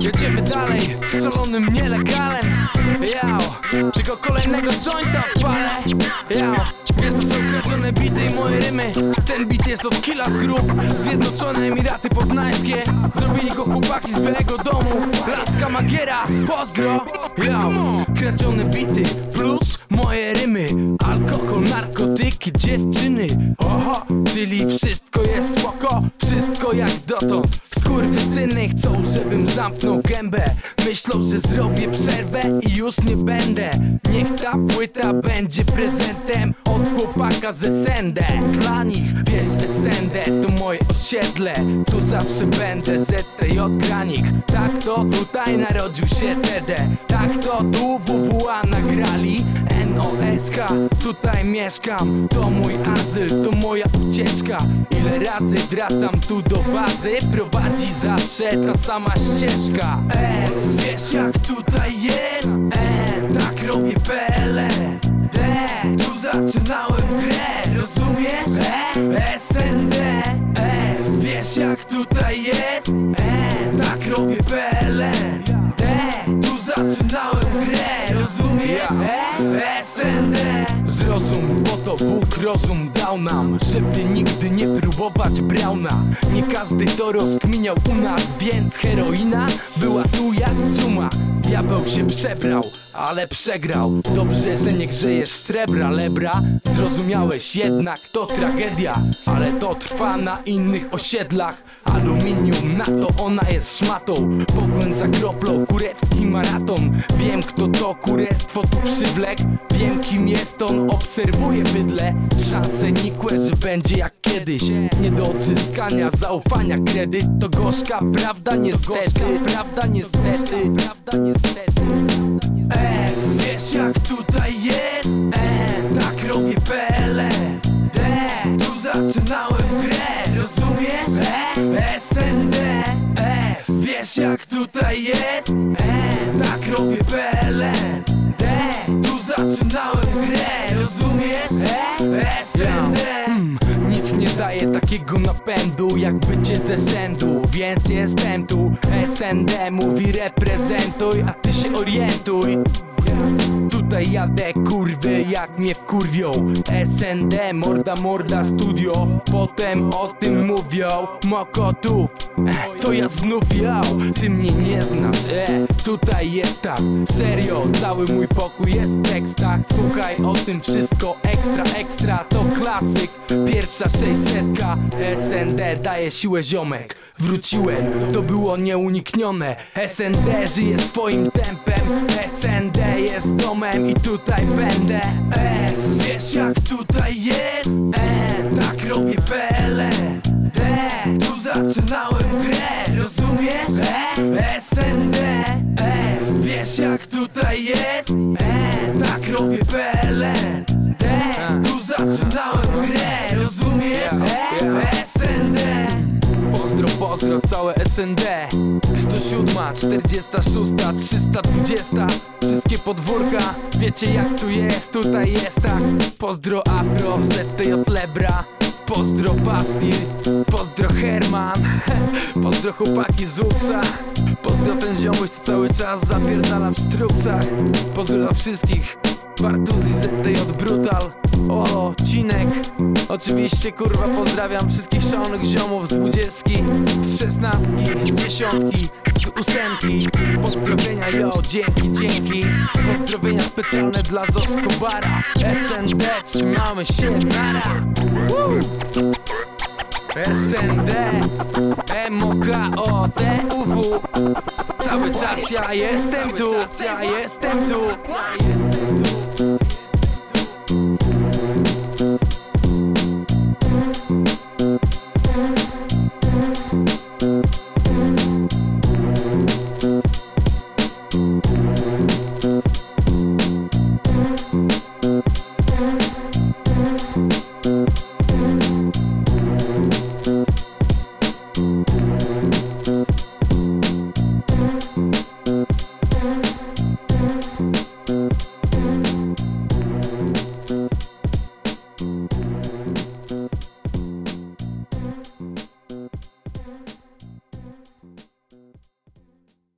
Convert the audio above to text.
Jedziemy dalej, z szalonym nielegalem. Jał, tylko kolejnego jointa wpalę. Jał, wiesz to są kradzione bity i moje rymy. Ten bit jest od killa z grup. Zjednoczone Emiraty Poznańskie. Zrobili go chłopaki z białego domu. Laska Magiera, pozdro. Jał, kradzione bity plus moje rymy. Alkohol, narkotyki, dziewczyny. Oho, czyli wszystko jest spoko. Wszystko jak dotąd Skurwysyny chcą, żebym zamknął gębę. Myślą, że zrobię przerwę i już nie będę. Niech ta płyta będzie prezentem Chłopaka ze Sendę Dla nich wiesz, że to moje osiedle. Tu zawsze będę ZTJ Granik Tak to tutaj narodził się TD Tak to tu WWA nagrali. NOSK Tutaj mieszkam. To mój azyl, to moja ucieczka. Ile razy wracam tu do bazy Prowadzi zawsze ta sama ścieżka. S, wiesz jak tutaj jest? N, tak robię PLN robię PLN. D, tu zaczynałem grę Rozumiesz? E, SND Zrozum, bo to Bóg rozum dał nam Żeby nigdy nie próbować brauna. Nie każdy to rozkminiał u nas Więc heroina była tu jak cuma Diabeł się przebrał, ale przegrał. Dobrze, że nie grzejesz srebra, lebra. Zrozumiałeś jednak, to tragedia Ale to trwa na innych osiedlach Aluminium, na to ona jest szmatą. Pogoń za kroplą, kurewski maraton. Wiem kto to kurestwo tu przywlekł. Wiem kim jest on, obserwuję bydle. Szanse nikłe, że będzie jak kiedyś. Nie do odzyskania zaufania kredyt. To gorzka prawda niestety. Prawda niestety. Prawda niestety. S, wiesz SND S, wiesz jak tutaj jest? N, tak robię PLN D, tu zaczynałem grę Rozumiesz? E, SND Mm, nic nie daje takiego napędu jak bycie ze sędu Więc jestem tu. SND mówi reprezentuj, a ty się orientuj Tutaj jadę kurwy jak mnie wkurwią. SND morda morda studio. Potem o tym mówią Mokotów To ja znów jał Ty mnie nie znasz. E, Tutaj jest tak Serio Cały mój pokój jest w tekstach. Słuchaj o tym wszystko Ekstra ekstra. To klasyk. Pierwsza 600 SND daje siłę ziomek. Wróciłem. To było nieuniknione. SND żyje swoim tempem. SND jest domem i tutaj będę. S, wiesz jak tutaj jest robię PLN D, tu zaczynałem grę Rozumiesz? SND Pozdro, pozdro, całe SND 107, 46, 320 Wszystkie podwórka, wiecie jak tu jest, tutaj jest tak. Pozdro Afro, ZTJ Lebra. Pozdro Pastir, pozdro Herman. Pozdro chłopaki z Uksa Pozdro ten ziomuś co cały czas zapierdala w struksach. Pozdro dla wszystkich Bartuzi, ZTJ Brutal. O, Cinek. Oczywiście kurwa pozdrawiam wszystkich szalonych ziomów z dwudziestki Z szesnastki, z dziesiątki, z ósemki. Pozdrowienia yo, dzięki, dzięki. Pozdrowienia specjalne dla Zoskobara SND, trzymamy się, nara. Woo! SND MOKOTUW Cały czas ja jestem tu, ja jestem tu, ja jestem tu